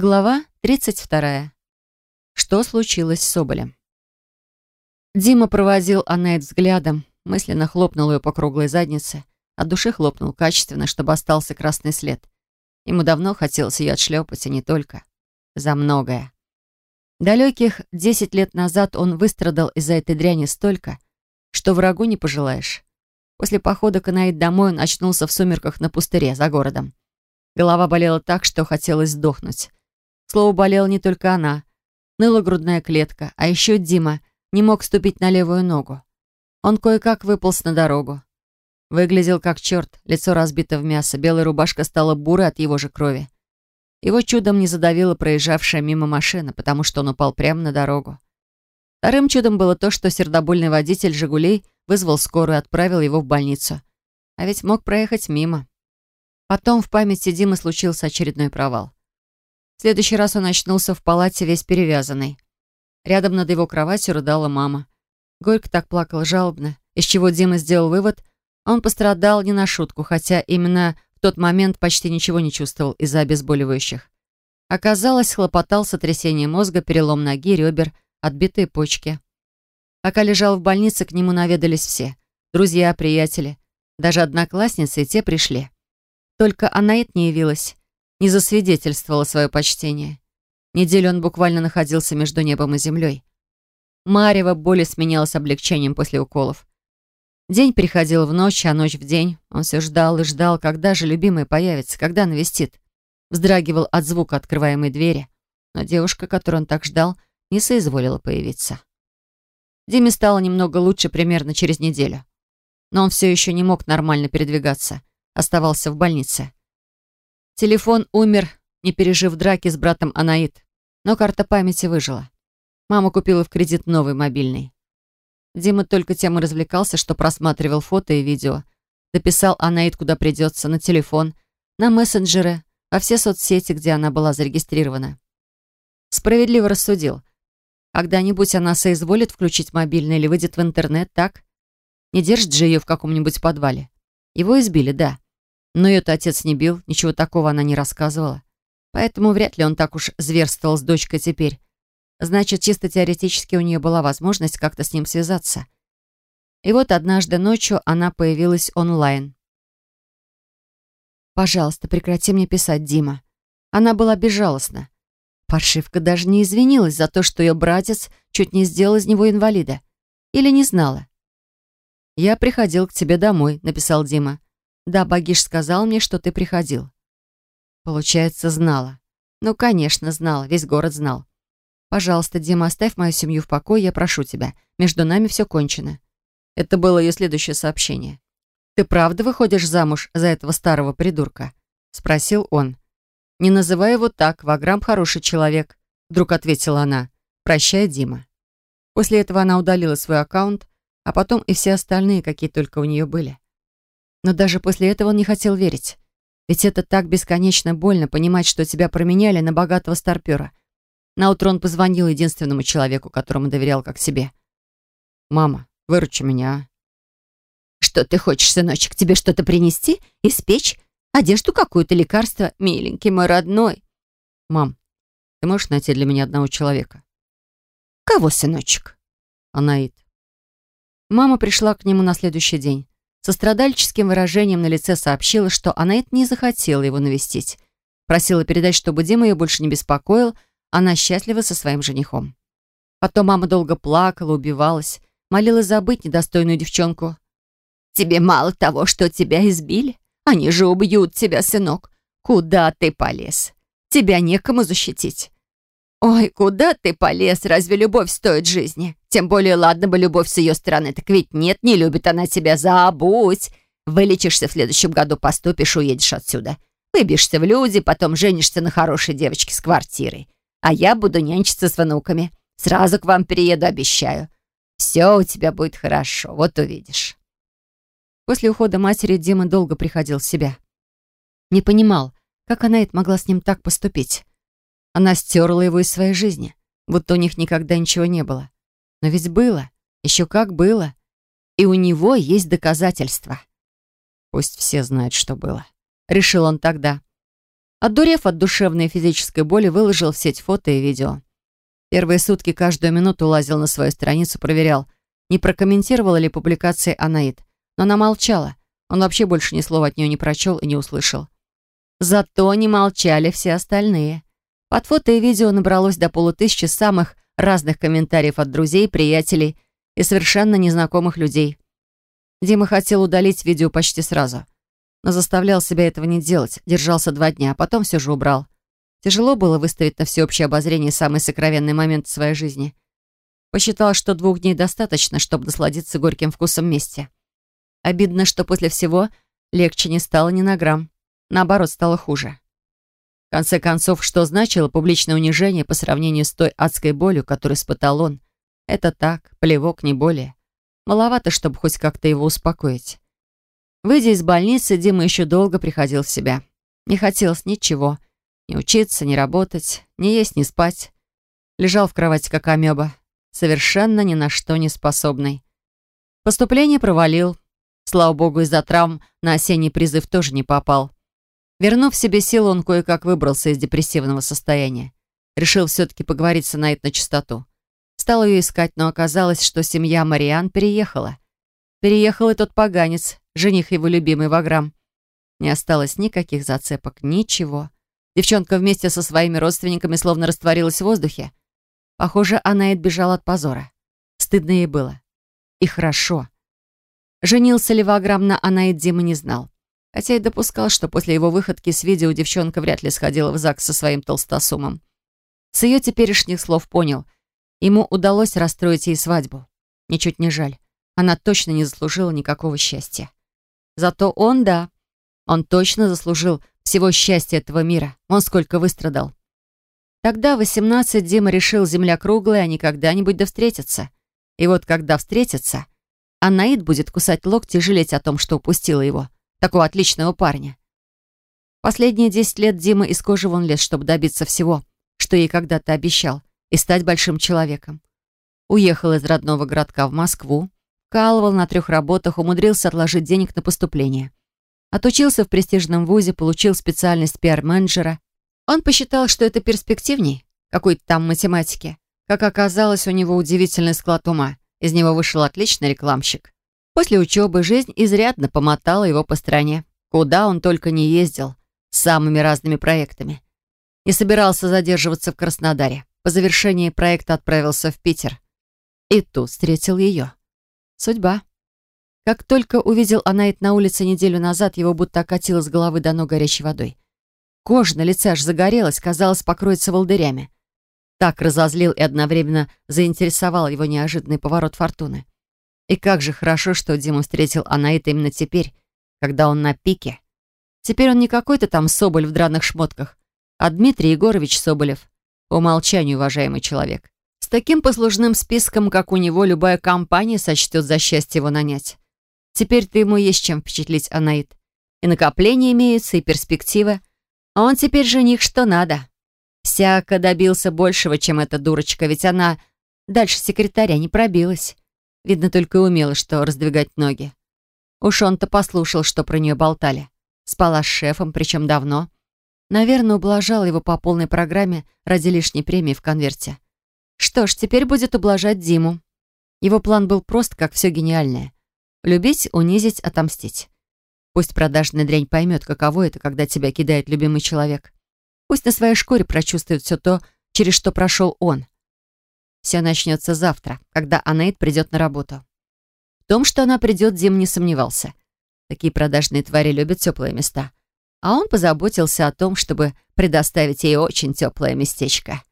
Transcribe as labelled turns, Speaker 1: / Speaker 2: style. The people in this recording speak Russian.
Speaker 1: Глава 32. Что случилось с Соболем? Дима проводил Аннет взглядом, мысленно хлопнул ее по круглой заднице, от души хлопнул качественно, чтобы остался красный след. Ему давно хотелось ее отшлепать, и не только. За многое. Далеких десять лет назад он выстрадал из-за этой дряни столько, что врагу не пожелаешь. После похода к Анаид домой он очнулся в сумерках на пустыре за городом. Голова болела так, что хотелось сдохнуть. Слово болела не только она. Ныла грудная клетка, а еще Дима не мог ступить на левую ногу. Он кое-как выполз на дорогу. Выглядел как черт, лицо разбито в мясо, белая рубашка стала бурой от его же крови. Его чудом не задавила проезжавшая мимо машина, потому что он упал прямо на дорогу. Вторым чудом было то, что сердобольный водитель «Жигулей» вызвал скорую и отправил его в больницу. А ведь мог проехать мимо. Потом в памяти Димы случился очередной провал. В следующий раз он очнулся в палате весь перевязанный. Рядом над его кроватью рыдала мама. Горько так плакал жалобно, из чего Дима сделал вывод, он пострадал не на шутку, хотя именно в тот момент почти ничего не чувствовал из-за обезболивающих. Оказалось, хлопотал сотрясение мозга, перелом ноги, ребер, отбитые почки. Пока лежал в больнице, к нему наведались все. Друзья, приятели. Даже одноклассницы и те пришли. Только Анаит не явилась не засвидетельствовала свое почтение. Неделю он буквально находился между небом и землей. Марево боли сменялась облегчением после уколов. День переходил в ночь, а ночь в день. Он все ждал и ждал, когда же любимый появится, когда навестит. Вздрагивал от звука открываемой двери. Но девушка, которую он так ждал, не соизволила появиться. Диме стало немного лучше примерно через неделю. Но он все еще не мог нормально передвигаться. Оставался в больнице. Телефон умер, не пережив драки с братом Анаит. Но карта памяти выжила. Мама купила в кредит новый мобильный. Дима только тем и развлекался, что просматривал фото и видео. Дописал Анаит, куда придется, на телефон, на мессенджеры, во все соцсети, где она была зарегистрирована. Справедливо рассудил. Когда-нибудь она соизволит включить мобильный или выйдет в интернет, так? Не держит же ее в каком-нибудь подвале. Его избили, да. Но ее-то отец не бил, ничего такого она не рассказывала. Поэтому вряд ли он так уж зверствовал с дочкой теперь. Значит, чисто теоретически у нее была возможность как-то с ним связаться. И вот однажды ночью она появилась онлайн. «Пожалуйста, прекрати мне писать, Дима». Она была безжалостна. Паршивка даже не извинилась за то, что ее братец чуть не сделал из него инвалида. Или не знала. «Я приходил к тебе домой», — написал Дима. Да, Багиш сказал мне, что ты приходил. Получается, знала. Ну, конечно, знала. Весь город знал. Пожалуйста, Дима, оставь мою семью в покое, я прошу тебя. Между нами все кончено. Это было ее следующее сообщение. «Ты правда выходишь замуж за этого старого придурка?» Спросил он. «Не называй его так, Ваграм хороший человек», вдруг ответила она. «Прощай, Дима». После этого она удалила свой аккаунт, а потом и все остальные, какие только у нее были. Но даже после этого он не хотел верить. Ведь это так бесконечно больно понимать, что тебя променяли на богатого старпера. Наутро он позвонил единственному человеку, которому доверял как себе. «Мама, выручи меня, а?»
Speaker 2: «Что ты хочешь, сыночек, тебе что-то принести? Испечь? Одежду какую-то, лекарство? Миленький мой родной!»
Speaker 1: «Мам, ты можешь найти для меня одного человека?»
Speaker 2: «Кого, сыночек?»
Speaker 1: «Анаит». Мама пришла к нему на следующий день со страдальческим выражением на лице сообщила, что она это не захотела его навестить. Просила передать, чтобы Дима ее больше не беспокоил, она счастлива со своим женихом. Потом мама долго плакала, убивалась, молила забыть недостойную девчонку.
Speaker 2: «Тебе мало того, что тебя избили? Они же убьют тебя, сынок. Куда ты полез? Тебя некому защитить. «Ой, куда ты полез? Разве любовь стоит жизни? Тем более, ладно бы любовь с ее стороны, так ведь нет, не любит она тебя, забудь. Вылечишься в следующем году, поступишь, уедешь отсюда. Выбьешься в люди, потом женишься на хорошей девочке с квартирой. А я буду нянчиться с внуками. Сразу к вам перееду, обещаю. Все у тебя будет хорошо, вот увидишь».
Speaker 1: После ухода матери Дима долго приходил в себя. Не понимал, как она это могла с ним так поступить. Она стерла его из своей жизни, будто у них никогда ничего не было. Но ведь было, еще как было. И у него есть доказательства. Пусть все знают, что было. Решил он тогда. Отдурев от душевной и физической боли, выложил в сеть фото и видео. Первые сутки каждую минуту лазил на свою страницу, проверял, не прокомментировала ли публикации Анаид. Но она молчала. Он вообще больше ни слова от нее не прочел и не услышал. Зато не молчали все остальные. Под фото и видео набралось до полутысячи самых разных комментариев от друзей, приятелей и совершенно незнакомых людей. Дима хотел удалить видео почти сразу, но заставлял себя этого не делать, держался два дня, а потом все же убрал. Тяжело было выставить на всеобщее обозрение самый сокровенный момент в своей жизни. Посчитал, что двух дней достаточно, чтобы насладиться горьким вкусом мести. Обидно, что после всего легче не стало ни на грамм. Наоборот, стало хуже. В конце концов, что значило публичное унижение по сравнению с той адской болью, которую испытал он? Это так, плевок, не более. Маловато, чтобы хоть как-то его успокоить. Выйдя из больницы, Дима еще долго приходил в себя. Не хотелось ничего. Ни учиться, ни работать, ни есть, ни спать. Лежал в кровати, как амеба. Совершенно ни на что не способный. Поступление провалил. Слава богу, из-за травм на осенний призыв тоже не попал. Вернув себе силу, он кое-как выбрался из депрессивного состояния. Решил все-таки поговорить с Анаит на чистоту. Стал ее искать, но оказалось, что семья Мариан переехала. Переехал и тот поганец, жених его любимый Ваграм. Не осталось никаких зацепок, ничего. Девчонка вместе со своими родственниками словно растворилась в воздухе. Похоже, Анаит бежала от позора. Стыдно ей было. И хорошо. Женился ли Ваграм на Анаит, Дима не знал. Хотя и допускал, что после его выходки с видео девчонка вряд ли сходила в ЗАГС со своим толстосумом. С ее теперешних слов понял, ему удалось расстроить ей свадьбу. Ничуть не жаль. Она точно не заслужила никакого счастья. Зато он, да, он точно заслужил всего счастья этого мира. Он сколько выстрадал. Тогда, в 18, Дима решил, земля круглая, они когда-нибудь да встретятся. И вот когда встретятся, Анаид будет кусать локти и жалеть о том, что упустила его такого отличного парня. Последние десять лет Дима из кожи вон лез, чтобы добиться всего, что ей когда-то обещал, и стать большим человеком. Уехал из родного городка в Москву, калывал на трех работах, умудрился отложить денег на поступление. Отучился в престижном вузе, получил специальность пиар-менеджера. Он посчитал, что это перспективней, какой-то там математики. Как оказалось, у него удивительный склад ума. Из него вышел отличный рекламщик. После учебы жизнь изрядно помотала его по стране. Куда он только не ездил, с самыми разными проектами. Не собирался задерживаться в Краснодаре. По завершении проекта отправился в Питер. И тут встретил ее. Судьба. Как только увидел Анаит на улице неделю назад, его будто окатило с головы до ног горячей водой. Кожа на лице аж загорелась, казалось, покроется волдырями. Так разозлил и одновременно заинтересовал его неожиданный поворот фортуны. И как же хорошо, что Дима встретил Анаита именно теперь, когда он на пике. Теперь он не какой-то там Соболь в драных шмотках, а Дмитрий Егорович Соболев, по умолчанию уважаемый человек. С таким послужным списком, как у него, любая компания сочтет за счастье его нанять. Теперь-то ему есть чем впечатлить Анаит. И накопления имеются, и перспективы. А он теперь жених что надо. Всяко добился большего, чем эта дурочка, ведь она дальше секретаря не пробилась. Видно, только и умела, что раздвигать ноги. Уж он-то послушал, что про нее болтали. Спала с шефом, причем давно. Наверное, ублажал его по полной программе ради лишней премии в конверте. Что ж, теперь будет ублажать Диму. Его план был прост, как все гениальное. Любить, унизить, отомстить. Пусть продажная дрянь поймет, каково это, когда тебя кидает любимый человек. Пусть на своей шкуре прочувствует все то, через что прошел он. Все начнется завтра, когда Анаит придет на работу. В том, что она придет, Дим не сомневался. Такие продажные твари любят теплые места. А он позаботился о том, чтобы предоставить ей очень теплое местечко.